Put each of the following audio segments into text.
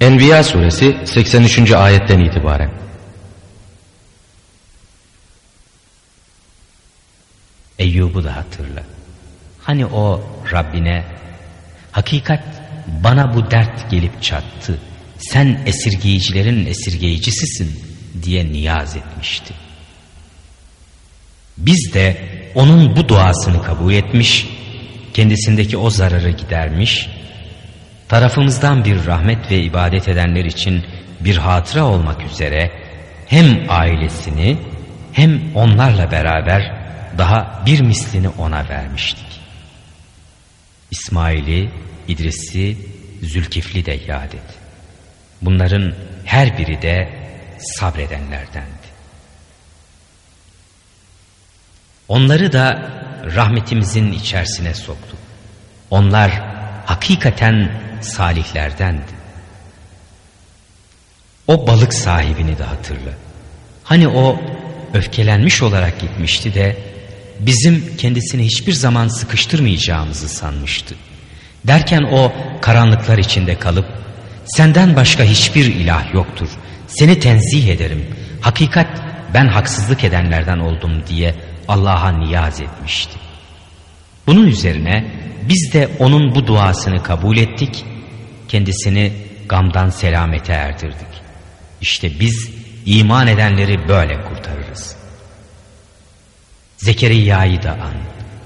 Enbiya suresi 83. ayetten itibaren. Eyyub'u da hatırla. Hani o Rabbine hakikat bana bu dert gelip çattı. Sen esirgeyicilerin esirgeyicisisin diye niyaz etmişti. Biz de onun bu duasını kabul etmiş, kendisindeki o zararı gidermiş, tarafımızdan bir rahmet ve ibadet edenler için bir hatıra olmak üzere hem ailesini hem onlarla beraber daha bir mislini ona vermiştik. İsmail'i, İdris'i, Zülkifli de yad et. Bunların her biri de sabredenlerdendi. Onları da rahmetimizin içerisine soktuk. Onlar hakikaten salihlerdendi. O balık sahibini de hatırla. Hani o öfkelenmiş olarak gitmişti de bizim kendisini hiçbir zaman sıkıştırmayacağımızı sanmıştı. Derken o karanlıklar içinde kalıp senden başka hiçbir ilah yoktur. Seni tenzih ederim. Hakikat ben haksızlık edenlerden oldum diye Allah'a niyaz etmişti. Bunun üzerine biz de onun bu duasını kabul ettik, kendisini gamdan selamete erdirdik. İşte biz iman edenleri böyle kurtarırız. Zekeriya'yı da an.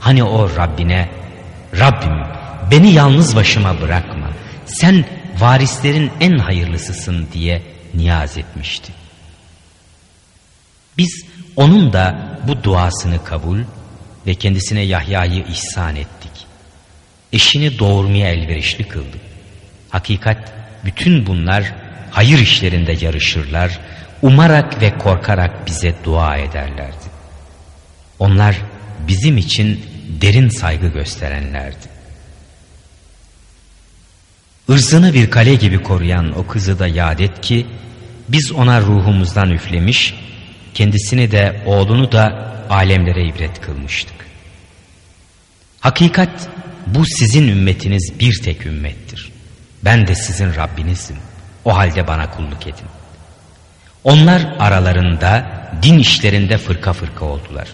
Hani o Rabbine, Rabbim beni yalnız başıma bırakma, sen varislerin en hayırlısısın diye niyaz etmişti. Biz onun da bu duasını kabul ve kendisine Yahya'yı ihsan ettik. Eşini doğurmaya elverişli kıldık. Hakikat bütün bunlar hayır işlerinde yarışırlar, umarak ve korkarak bize dua ederlerdi. Onlar bizim için derin saygı gösterenlerdi. Irzını bir kale gibi koruyan o kızı da yad et ki biz ona ruhumuzdan üflemiş, kendisini de oğlunu da alemlere ibret kılmıştık. Hakikat bu sizin ümmetiniz bir tek ümmettir. Ben de sizin Rabbinizim. O halde bana kulluk edin. Onlar aralarında din işlerinde fırka fırka oldular.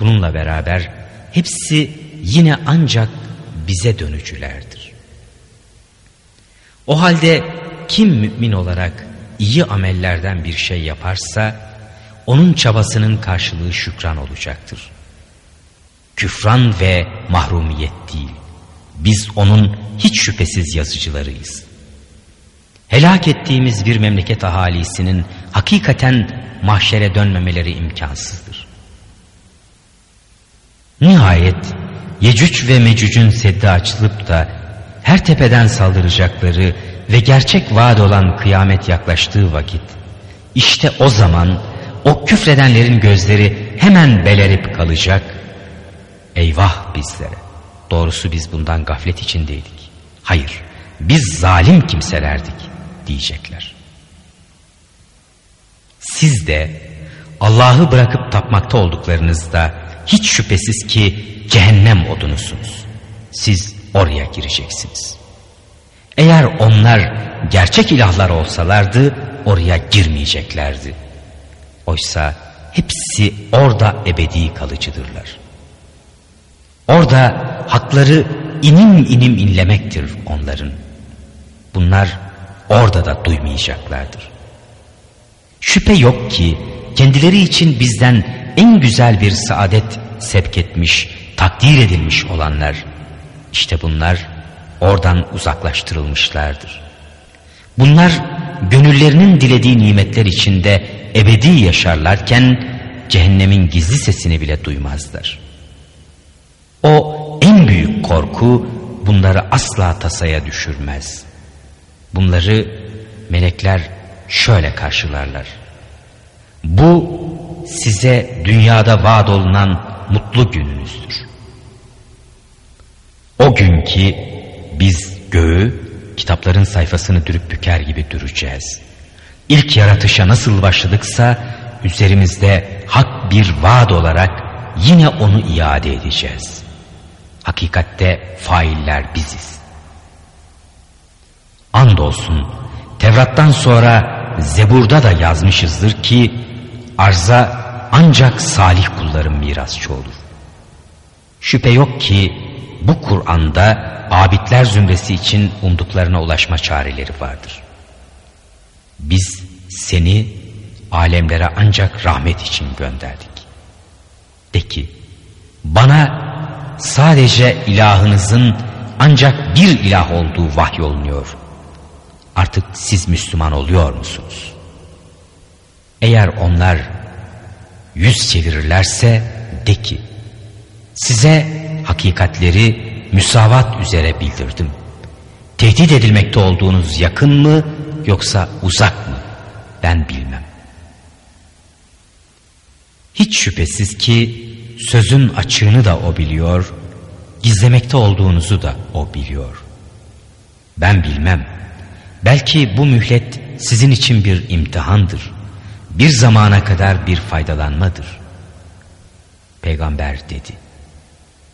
Bununla beraber hepsi yine ancak bize dönücülerdir. O halde kim mümin olarak iyi amellerden bir şey yaparsa onun çabasının karşılığı şükran olacaktır. Küfran ve mahrumiyet değil. Biz onun hiç şüphesiz yazıcılarıyız. Helak ettiğimiz bir memleket ahalisinin hakikaten mahşere dönmemeleri imkansızdır. Nihayet Yecüc ve Mecüc'ün seddi açılıp da her tepeden saldıracakları ve gerçek vaat olan kıyamet yaklaştığı vakit işte o zaman o küfredenlerin gözleri hemen belerip kalacak. Eyvah bizlere. Doğrusu biz bundan gaflet içindeydik. Hayır, biz zalim kimselerdik diyecekler. Siz de Allah'ı bırakıp tapmakta olduklarınızda hiç şüphesiz ki cehennem odunusunuz. Siz oraya gireceksiniz. Eğer onlar gerçek ilahlar olsalardı oraya girmeyeceklerdi. Oysa hepsi orada ebedi kalıcıdırlar. Orada hakları inim inim inlemektir onların. Bunlar orada da duymayacaklardır. Şüphe yok ki kendileri için bizden en güzel bir saadet sevk etmiş, takdir edilmiş olanlar, işte bunlar oradan uzaklaştırılmışlardır. Bunlar gönüllerinin dilediği nimetler içinde ebedi yaşarlarken cehennemin gizli sesini bile duymazlar. O en büyük korku bunları asla tasaya düşürmez. Bunları melekler şöyle karşılarlar. Bu size dünyada vaat olunan mutlu gününüzdür. O gün ki biz göğü kitapların sayfasını dürüp büker gibi düreceğiz. İlk yaratışa nasıl başladıksa üzerimizde hak bir vaat olarak yine onu iade edeceğiz. Hakikatte failler biziz. Andolsun Tevrat'tan sonra Zebur'da da yazmışızdır ki arza ancak salih kulların mirasçı olur. Şüphe yok ki bu Kur'an'da abidler zümresi için umduklarına ulaşma çareleri vardır. Biz seni alemlere ancak rahmet için gönderdik. De ki bana sadece ilahınızın ancak bir ilah olduğu vahyolunuyor. Artık siz Müslüman oluyor musunuz? Eğer onlar yüz çevirirlerse de ki size hakikatleri müsavat üzere bildirdim. Tehdit edilmekte olduğunuz yakın mı yoksa uzak mı? Ben bilmem. Hiç şüphesiz ki sözün açığını da o biliyor, gizlemekte olduğunuzu da o biliyor. Ben bilmem. Belki bu mühlet sizin için bir imtihandır. Bir zamana kadar bir faydalanmadır. Peygamber dedi.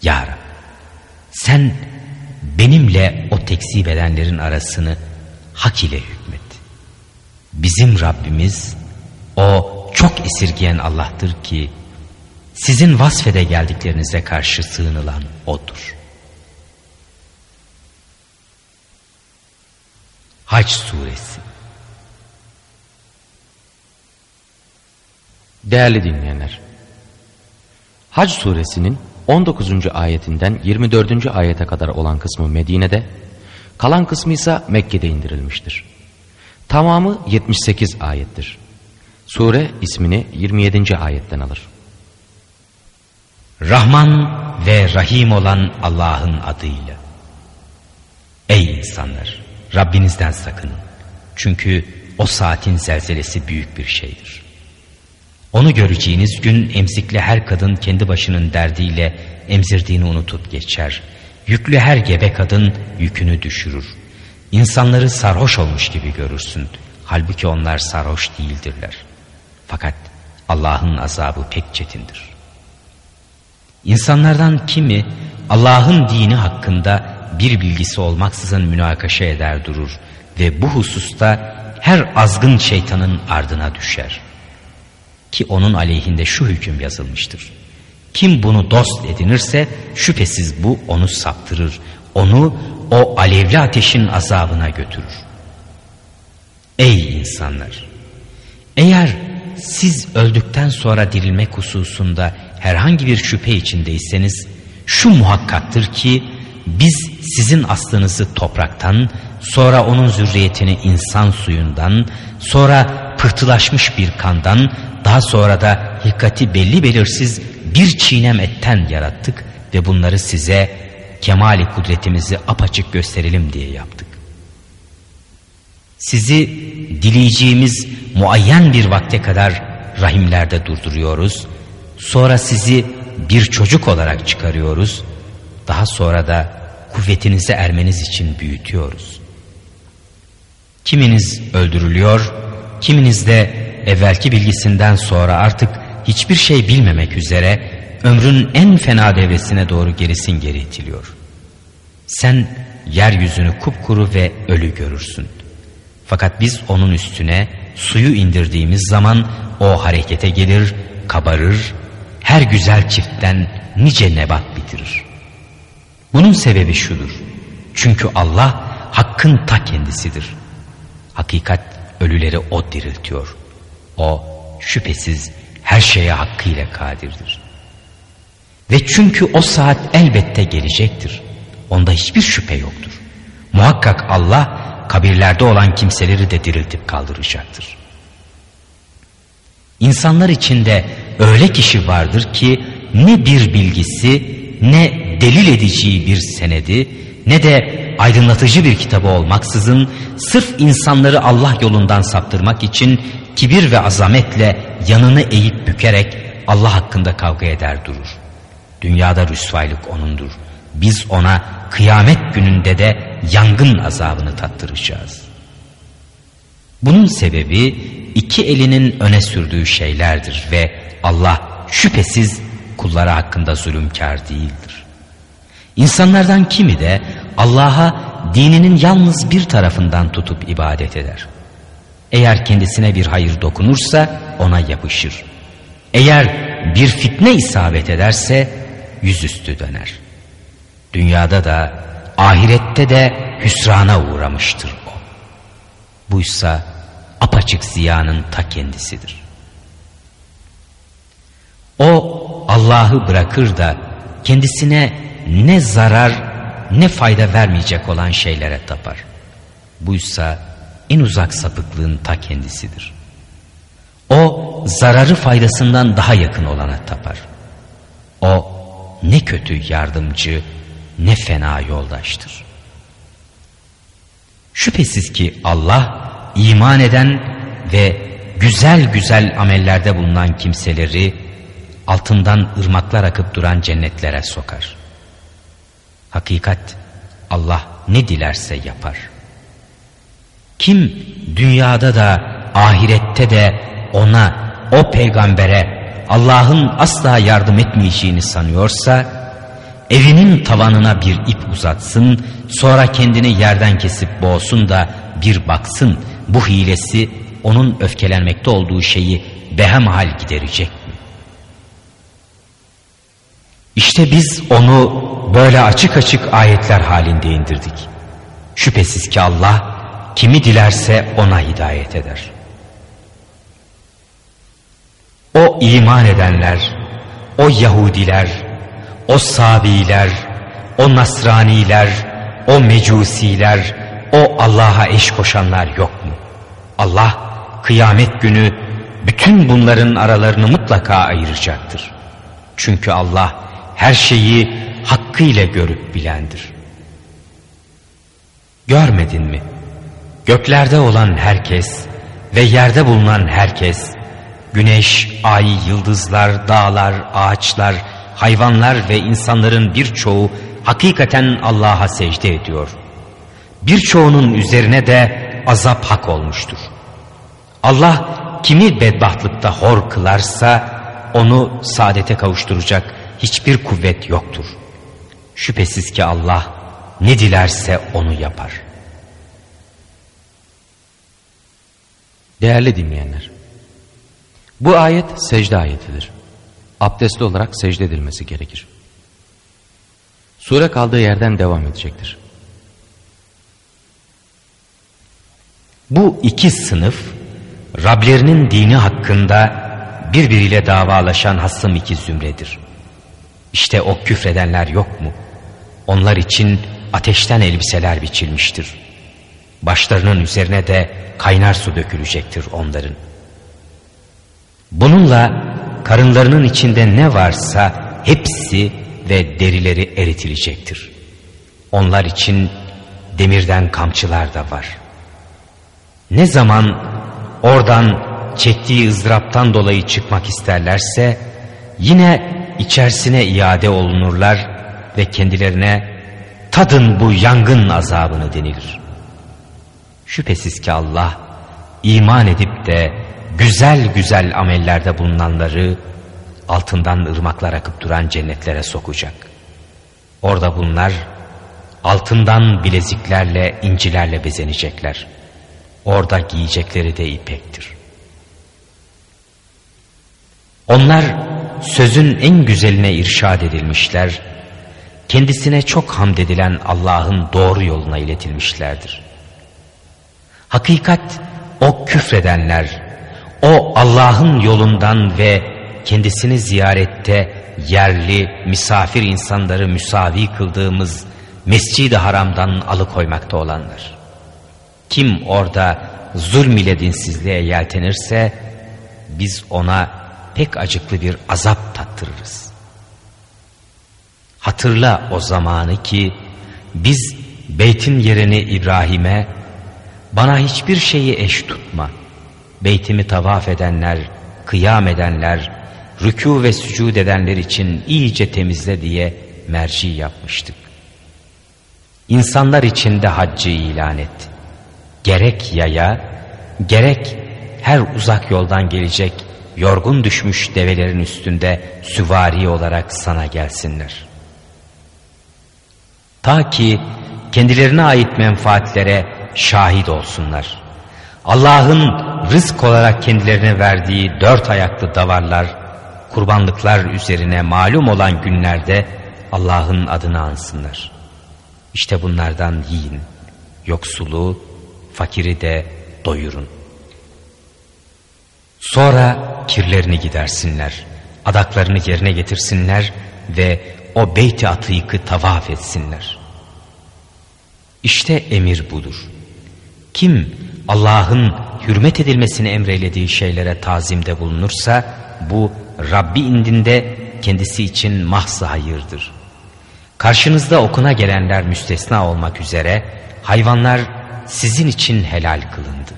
Ya Rab, sen benimle o tekzip edenlerin arasını hak ile hükmet. Bizim Rabbimiz o çok esirgeyen Allah'tır ki sizin vasfede geldiklerinize karşı sığınılan O'dur. Hac Suresi Değerli dinleyenler, Hac suresinin 19. ayetinden 24. ayete kadar olan kısmı Medine'de, kalan kısmı ise Mekke'de indirilmiştir. Tamamı 78 ayettir. Sure ismini 27. ayetten alır. Rahman ve Rahim olan Allah'ın adıyla. Ey insanlar! Rabbinizden sakının. Çünkü o saatin zelzelesi büyük bir şeydir. Onu göreceğiniz gün emzikli her kadın kendi başının derdiyle emzirdiğini unutup geçer. Yüklü her gebe kadın yükünü düşürür. İnsanları sarhoş olmuş gibi görürsün. Halbuki onlar sarhoş değildirler. Fakat Allah'ın azabı pek çetindir. İnsanlardan kimi Allah'ın dini hakkında bir bilgisi olmaksızın münakaşa eder durur ve bu hususta her azgın şeytanın ardına düşer. Ki onun aleyhinde şu hüküm yazılmıştır. Kim bunu dost edinirse şüphesiz bu onu saptırır, onu o alevli ateşin azabına götürür. Ey insanlar! Eğer siz öldükten sonra dirilmek hususunda herhangi bir şüphe içindeyseniz şu muhakkaktır ki biz sizin aslınızı topraktan, sonra onun zürriyetini insan suyundan, sonra pırtılaşmış bir kandan, daha sonra da hikati belli belirsiz bir çiğnem etten yarattık ve bunları size kemali kudretimizi apaçık gösterelim diye yaptık. Sizi dileyeceğimiz muayyen bir vakte kadar rahimlerde durduruyoruz. Sonra sizi bir çocuk olarak çıkarıyoruz. Daha sonra da kuvvetinize ermeniz için büyütüyoruz. Kiminiz öldürülüyor, kiminiz de evvelki bilgisinden sonra artık hiçbir şey bilmemek üzere ömrün en fena devresine doğru gerisin geri itiliyor. Sen yeryüzünü kupkuru ve ölü görürsün. Fakat biz onun üstüne suyu indirdiğimiz zaman o harekete gelir, kabarır, her güzel çiftten nice nebat bitirir. Bunun sebebi şudur. Çünkü Allah hakkın ta kendisidir. Hakikat ölüleri o diriltiyor. O şüphesiz her şeye hakkıyla kadirdir. Ve çünkü o saat elbette gelecektir. Onda hiçbir şüphe yoktur. Muhakkak Allah kabirlerde olan kimseleri de diriltip kaldıracaktır. İnsanlar içinde öyle kişi vardır ki ne bir bilgisi ne delil edeceği bir senedi ne de aydınlatıcı bir kitabı olmaksızın sırf insanları Allah yolundan saptırmak için kibir ve azametle yanını eğip bükerek Allah hakkında kavga eder durur. Dünyada rüsvaylık onundur. Biz ona kıyamet gününde de yangın azabını tattıracağız. Bunun sebebi iki elinin öne sürdüğü şeylerdir ve Allah şüphesiz kulları hakkında zulümkar değildir. İnsanlardan kimi de Allah'a dininin yalnız bir tarafından tutup ibadet eder. Eğer kendisine bir hayır dokunursa ona yapışır. Eğer bir fitne isabet ederse yüzüstü döner. Dünyada da ahirette de hüsrana uğramıştır o. Buysa apaçık ziyanın ta kendisidir. O Allah'ı bırakır da kendisine ne zarar ne fayda vermeyecek olan şeylere tapar. Buysa en uzak sapıklığın ta kendisidir. O zararı faydasından daha yakın olana tapar. O ne kötü yardımcı ne fena yoldaştır. Şüphesiz ki Allah iman eden ve güzel güzel amellerde bulunan kimseleri altından ırmaklar akıp duran cennetlere sokar. Hakikat Allah ne dilerse yapar. Kim dünyada da ahirette de ona, o peygambere Allah'ın asla yardım etmeyeceğini sanıyorsa evinin tavanına bir ip uzatsın sonra kendini yerden kesip boğsun da bir baksın bu hilesi onun öfkelenmekte olduğu şeyi behemhal giderecek mi? İşte biz onu böyle açık açık ayetler halinde indirdik. Şüphesiz ki Allah kimi dilerse ona hidayet eder. O iman edenler, o Yahudiler, o Sabiler, o Nasraniler, o Mecusiler, o Allah'a eş koşanlar yok mu? Allah kıyamet günü bütün bunların aralarını mutlaka ayıracaktır. Çünkü Allah her şeyi hakkıyla görüp bilendir. Görmedin mi? Göklerde olan herkes ve yerde bulunan herkes, güneş, ay, yıldızlar, dağlar, ağaçlar, hayvanlar ve insanların birçoğu hakikaten Allah'a secde ediyor. Birçoğunun üzerine de azap hak olmuştur. Allah kimi bedbahtlıkta hor kılarsa onu saadete kavuşturacak hiçbir kuvvet yoktur. Şüphesiz ki Allah ne dilerse onu yapar. Değerli dinleyenler, bu ayet secde ayetidir. Abdestli olarak secde edilmesi gerekir. Sure kaldığı yerden devam edecektir. Bu iki sınıf Rablerinin dini hakkında birbiriyle davalaşan hasım iki zümredir. İşte o küfredenler yok mu? Onlar için ateşten elbiseler biçilmiştir. Başlarının üzerine de kaynar su dökülecektir onların. Bununla karınlarının içinde ne varsa hepsi ve derileri eritilecektir. Onlar için demirden kamçılar da var. Ne zaman oradan çektiği ızdıraptan dolayı çıkmak isterlerse yine içerisine iade olunurlar ve kendilerine tadın bu yangın azabını denilir. Şüphesiz ki Allah iman edip de güzel güzel amellerde bulunanları altından ırmaklar akıp duran cennetlere sokacak. Orada bunlar altından bileziklerle, incilerle bezenecekler. Orada giyecekleri de ipektir. Onlar sözün en güzeline irşad edilmişler, kendisine çok hamd edilen Allah'ın doğru yoluna iletilmişlerdir. Hakikat o küfredenler, o Allah'ın yolundan ve kendisini ziyarette yerli, misafir insanları müsavi kıldığımız Mescid-i Haram'dan alıkoymakta olanlar. Kim orada zulm ile dinsizliğe yeltenirse biz ona pek acıklı bir azap tattırırız. Hatırla o zamanı ki biz beytin yerini İbrahim'e bana hiçbir şeyi eş tutma. Beytimi tavaf edenler, kıyam edenler, rükû ve sücud edenler için iyice temizle diye merci yapmıştık. İnsanlar için de haccı ilan et. Gerek yaya, gerek her uzak yoldan gelecek yorgun düşmüş develerin üstünde süvari olarak sana gelsinler. Ta ki kendilerine ait menfaatlere şahit olsunlar. Allah'ın rızk olarak kendilerine verdiği dört ayaklı davarlar, kurbanlıklar üzerine malum olan günlerde Allah'ın adını ansınlar. İşte bunlardan yiyin, yoksulu, fakiri de doyurun. Sonra kirlerini gidersinler, adaklarını yerine getirsinler ve o beyt-i atıykı tavaf etsinler. İşte emir budur. Kim Allah'ın hürmet edilmesini emreylediği şeylere tazimde bulunursa bu Rabbi indinde kendisi için mahzı hayırdır. Karşınızda okuna gelenler müstesna olmak üzere hayvanlar sizin için helal kılındı.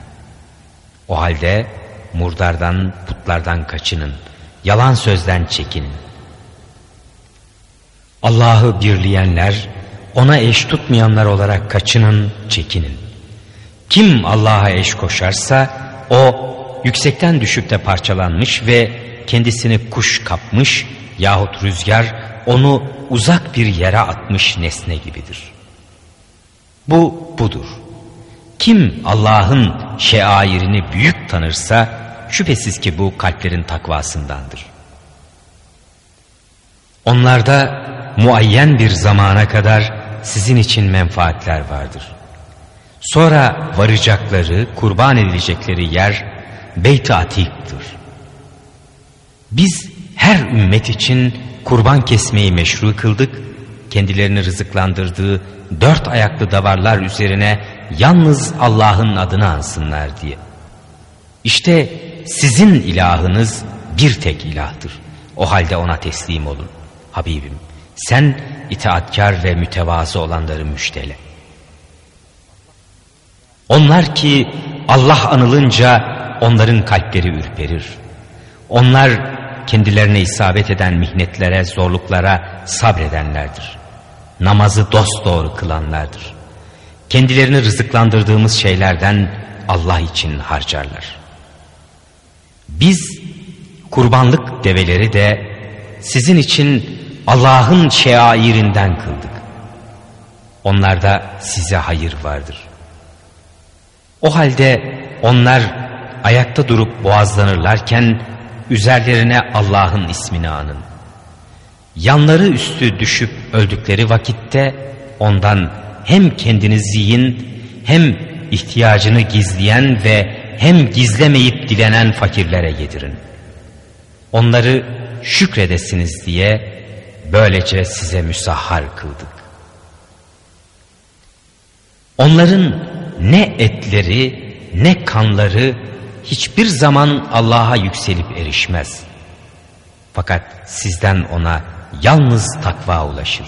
O halde murdardan, putlardan kaçının, yalan sözden çekinin. Allah'ı birleyenler, ona eş tutmayanlar olarak kaçının, çekinin. Kim Allah'a eş koşarsa o yüksekten düşüp de parçalanmış ve kendisini kuş kapmış yahut rüzgar onu uzak bir yere atmış nesne gibidir. Bu budur. Kim Allah'ın şeairini büyük tanırsa şüphesiz ki bu kalplerin takvasındandır. Onlarda muayyen bir zamana kadar sizin için menfaatler vardır. Sonra varacakları, kurban edilecekleri yer Beyt-i Atik'tir. Biz her ümmet için kurban kesmeyi meşru kıldık, kendilerini rızıklandırdığı dört ayaklı davarlar üzerine yalnız Allah'ın adını ansınlar diye. İşte sizin ilahınız bir tek ilahtır. O halde ona teslim olun. Habibim sen itaatkar ve mütevazı olanları müştele. Onlar ki Allah anılınca onların kalpleri ürperir. Onlar kendilerine isabet eden mihnetlere, zorluklara sabredenlerdir. Namazı dosdoğru kılanlardır. Kendilerini rızıklandırdığımız şeylerden Allah için harcarlar. Biz kurbanlık develeri de sizin için Allah'ın şeairinden kıldık. Onlarda size hayır vardır. O halde onlar ayakta durup boğazlanırlarken üzerlerine Allah'ın ismini anın. Yanları üstü düşüp öldükleri vakitte ondan hem kendiniz yiyin hem ihtiyacını gizleyen ve hem gizlemeyip dilenen fakirlere yedirin. Onları şükredesiniz diye böylece size müsahhar kıldık. Onların ne etleri ne kanları hiçbir zaman Allah'a yükselip erişmez. Fakat sizden ona yalnız takva ulaşır.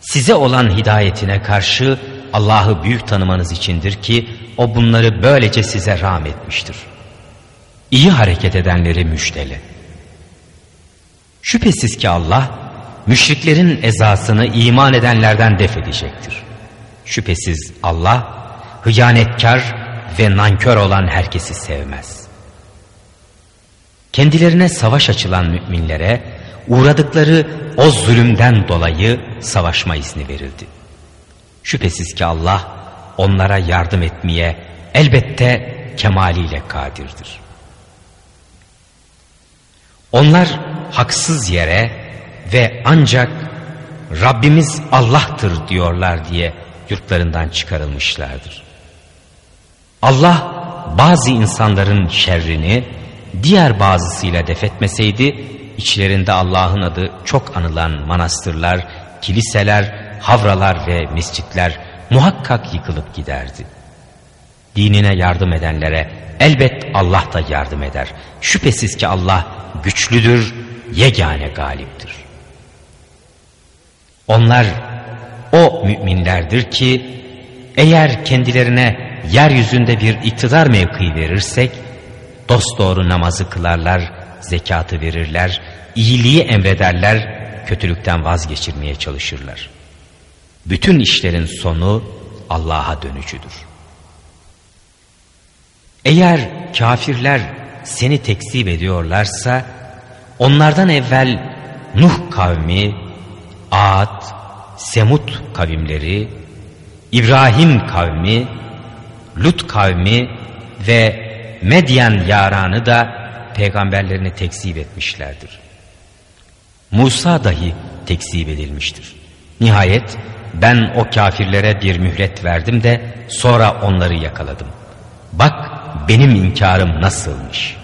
Size olan hidayetine karşı Allah'ı büyük tanımanız içindir ki o bunları böylece size rahmetmiştir. İyi hareket edenleri müjdele. Şüphesiz ki Allah müşriklerin ezasını iman edenlerden def edecektir. Şüphesiz Allah hıyanetkar ve nankör olan herkesi sevmez. Kendilerine savaş açılan müminlere uğradıkları o zulümden dolayı savaşma izni verildi. Şüphesiz ki Allah onlara yardım etmeye elbette kemaliyle kadirdir. Onlar haksız yere ve ancak Rabbimiz Allah'tır diyorlar diye yurtlarından çıkarılmışlardır. Allah bazı insanların şerrini diğer bazısıyla defetmeseydi içlerinde Allah'ın adı çok anılan manastırlar, kiliseler, havralar ve mescitler muhakkak yıkılıp giderdi. Dinine yardım edenlere elbet Allah da yardım eder. Şüphesiz ki Allah güçlüdür, yegane galiptir. Onlar o müminlerdir ki eğer kendilerine yeryüzünde bir iktidar mevkii verirsek dosdoğru namazı kılarlar, zekatı verirler, iyiliği emrederler, kötülükten vazgeçirmeye çalışırlar. Bütün işlerin sonu Allah'a dönücüdür. Eğer kafirler seni tekzip ediyorlarsa onlardan evvel Nuh kavmi, Ad, Semut kavimleri, İbrahim kavmi, Lut kavmi ve Medyen yaranı da peygamberlerini tekzip etmişlerdir. Musa dahi tekzip edilmiştir. Nihayet ben o kafirlere bir mühlet verdim de sonra onları yakaladım. Bak benim inkarım nasılmış.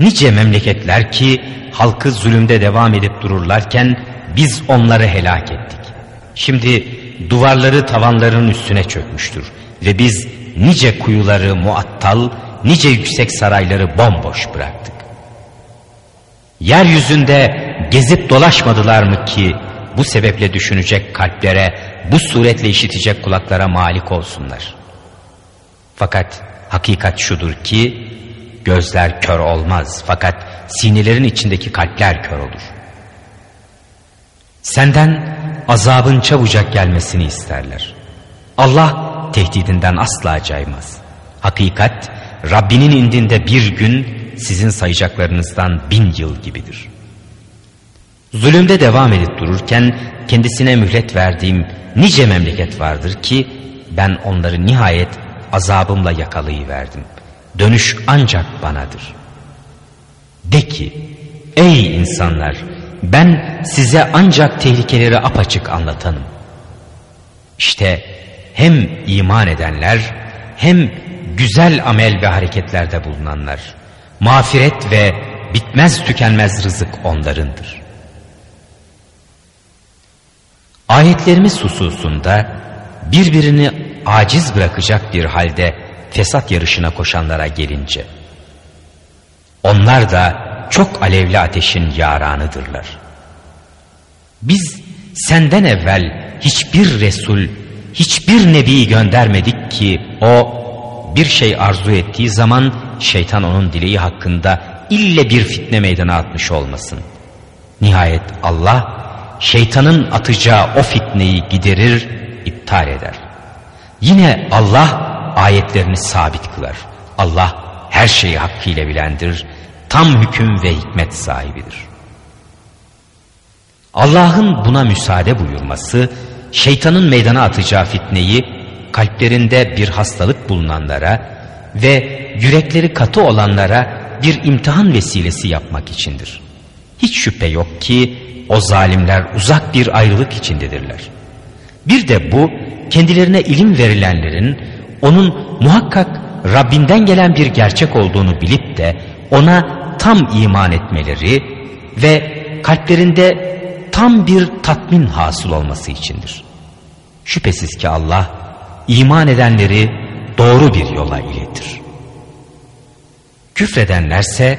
Nice memleketler ki halkı zulümde devam edip dururlarken biz onları helak ettik. Şimdi duvarları tavanların üstüne çökmüştür ve biz nice kuyuları muattal, nice yüksek sarayları bomboş bıraktık. Yeryüzünde gezip dolaşmadılar mı ki bu sebeple düşünecek kalplere, bu suretle işitecek kulaklara malik olsunlar. Fakat hakikat şudur ki gözler kör olmaz fakat sinelerin içindeki kalpler kör olur. Senden azabın çabucak gelmesini isterler. Allah tehdidinden asla caymaz. Hakikat Rabbinin indinde bir gün sizin sayacaklarınızdan bin yıl gibidir. Zulümde devam edip dururken kendisine mühlet verdiğim nice memleket vardır ki ben onları nihayet azabımla yakalayıverdim. Dönüş ancak banadır. De ki ey insanlar ben size ancak tehlikeleri apaçık anlatanım. İşte hem iman edenler hem güzel amel ve hareketlerde bulunanlar. Mağfiret ve bitmez tükenmez rızık onlarındır. Ayetlerimiz hususunda birbirini aciz bırakacak bir halde fesat yarışına koşanlara gelince onlar da çok alevli ateşin yaranıdırlar. Biz senden evvel hiçbir Resul, hiçbir Nebi göndermedik ki o bir şey arzu ettiği zaman şeytan onun dileği hakkında ille bir fitne meydana atmış olmasın. Nihayet Allah şeytanın atacağı o fitneyi giderir, iptal eder. Yine Allah ayetlerini sabit kılar. Allah her şeyi hakkıyla bilendir, tam hüküm ve hikmet sahibidir. Allah'ın buna müsaade buyurması, şeytanın meydana atacağı fitneyi kalplerinde bir hastalık bulunanlara ve yürekleri katı olanlara bir imtihan vesilesi yapmak içindir. Hiç şüphe yok ki o zalimler uzak bir ayrılık içindedirler. Bir de bu kendilerine ilim verilenlerin onun muhakkak Rabbinden gelen bir gerçek olduğunu bilip de ona tam iman etmeleri ve kalplerinde tam bir tatmin hasıl olması içindir. Şüphesiz ki Allah iman edenleri doğru bir yola iletir. Küfredenlerse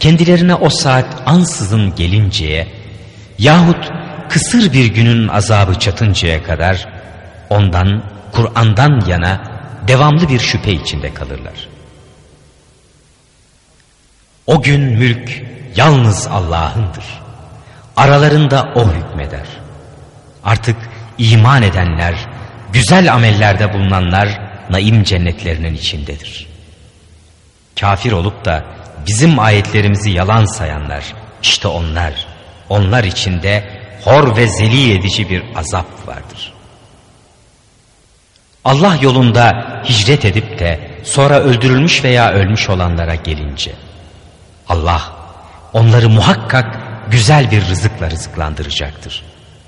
kendilerine o saat ansızın gelinceye yahut kısır bir günün azabı çatıncaya kadar ondan, Kur'an'dan yana devamlı bir şüphe içinde kalırlar. O gün mülk yalnız Allah'ındır. Aralarında O hükmeder. Artık iman edenler, güzel amellerde bulunanlar naim cennetlerinin içindedir. Kafir olup da bizim ayetlerimizi yalan sayanlar, işte onlar, onlar içinde hor ve zelil edici bir azap vardır. Allah yolunda hicret edip de sonra öldürülmüş veya ölmüş olanlara gelince, Allah onları muhakkak güzel bir rızıkla rızıklandıracaktır.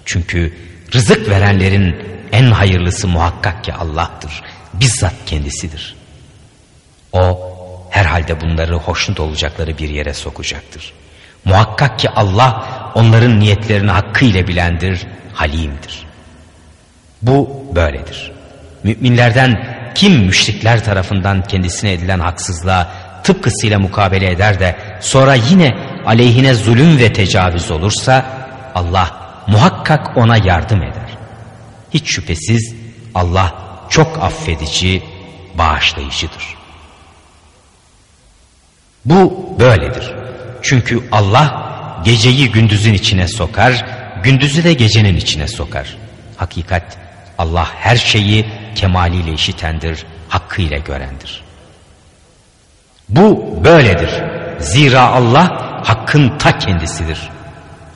Çünkü rızık verenlerin en hayırlısı muhakkak ki Allah'tır. Bizzat kendisidir. O herhalde bunları hoşnut olacakları bir yere sokacaktır. Muhakkak ki Allah onların niyetlerini hakkıyla bilendir, halimdir. Bu böyledir. Müminlerden kim müşrikler tarafından kendisine edilen haksızlığa tıpkısıyla mukabele eder de sonra yine aleyhine zulüm ve tecavüz olursa Allah muhakkak ona yardım eder. Hiç şüphesiz Allah çok affedici, bağışlayıcıdır. Bu böyledir. Çünkü Allah geceyi gündüzün içine sokar, gündüzü de gecenin içine sokar. Hakikat Allah her şeyi kemaliyle işitendir, hakkıyla görendir. Bu böyledir. Zira Allah hakkın ta kendisidir.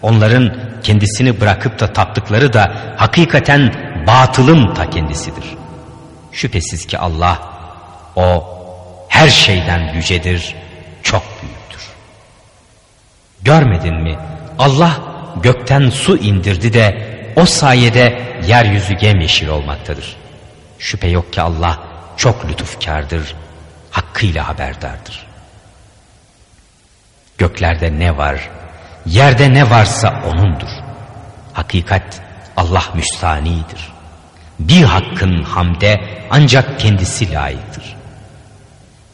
Onların kendisini bırakıp da taptıkları da hakikaten batılın ta kendisidir. Şüphesiz ki Allah o her şeyden yücedir, çok büyüktür. Görmedin mi? Allah gökten su indirdi de o sayede yeryüzü yemyeşil olmaktadır. Şüphe yok ki Allah çok lütufkardır, hakkıyla haberdardır. Göklerde ne var, yerde ne varsa O'nundur. Hakikat Allah müstanidir. Bir hakkın hamde ancak kendisi layıktır.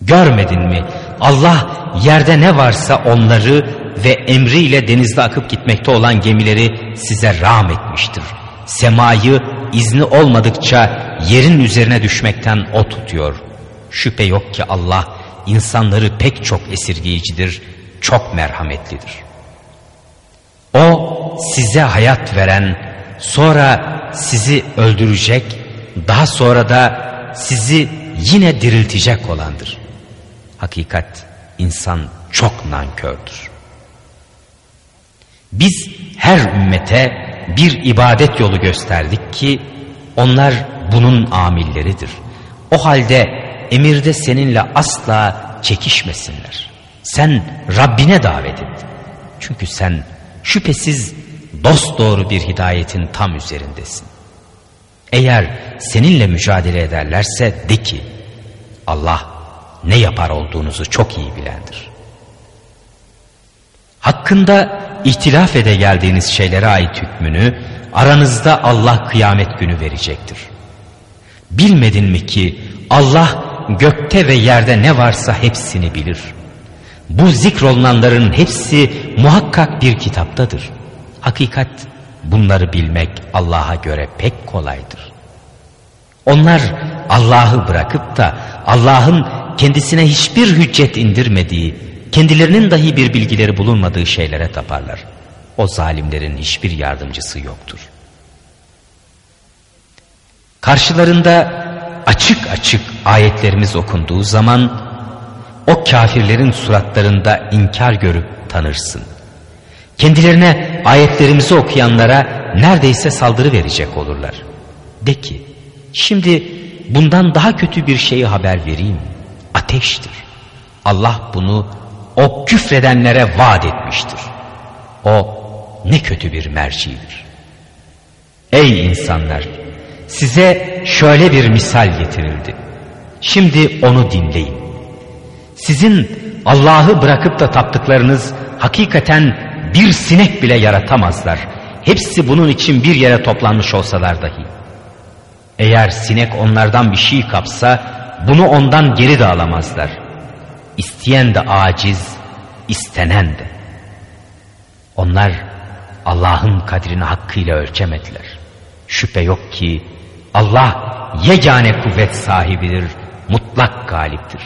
Görmedin mi? Allah yerde ne varsa onları ve emriyle denizde akıp gitmekte olan gemileri size rağm etmiştir. Semayı izni olmadıkça yerin üzerine düşmekten o tutuyor. Şüphe yok ki Allah insanları pek çok esirgeyicidir, çok merhametlidir. O size hayat veren, sonra sizi öldürecek, daha sonra da sizi yine diriltecek olandır. Hakikat insan çok nankördür. Biz her ümmete bir ibadet yolu gösterdik ki onlar bunun amilleridir. O halde emirde seninle asla çekişmesinler. Sen Rabbine davet et. Çünkü sen şüphesiz dost doğru bir hidayetin tam üzerindesin. Eğer seninle mücadele ederlerse de ki Allah ne yapar olduğunuzu çok iyi bilendir. Hakkında ihtilaf ede geldiğiniz şeylere ait hükmünü aranızda Allah kıyamet günü verecektir. Bilmedin mi ki Allah gökte ve yerde ne varsa hepsini bilir. Bu zikrolunanların hepsi muhakkak bir kitaptadır. Hakikat bunları bilmek Allah'a göre pek kolaydır. Onlar Allah'ı bırakıp da Allah'ın kendisine hiçbir hüccet indirmediği, kendilerinin dahi bir bilgileri bulunmadığı şeylere taparlar. O zalimlerin hiçbir yardımcısı yoktur. Karşılarında açık açık ayetlerimiz okunduğu zaman o kafirlerin suratlarında inkar görüp tanırsın. Kendilerine ayetlerimizi okuyanlara neredeyse saldırı verecek olurlar. De ki şimdi bundan daha kötü bir şeyi haber vereyim. Ateştir. Allah bunu o küfredenlere vaat etmiştir. O ne kötü bir mercidir. Ey insanlar! Size şöyle bir misal getirildi. Şimdi onu dinleyin. Sizin Allah'ı bırakıp da taptıklarınız hakikaten bir sinek bile yaratamazlar. Hepsi bunun için bir yere toplanmış olsalar dahi. Eğer sinek onlardan bir şey kapsa bunu ondan geri de alamazlar. İsteyen de aciz, istenen de. Onlar Allah'ın kadrini hakkıyla ölçemediler. Şüphe yok ki Allah yegane kuvvet sahibidir, mutlak galiptir.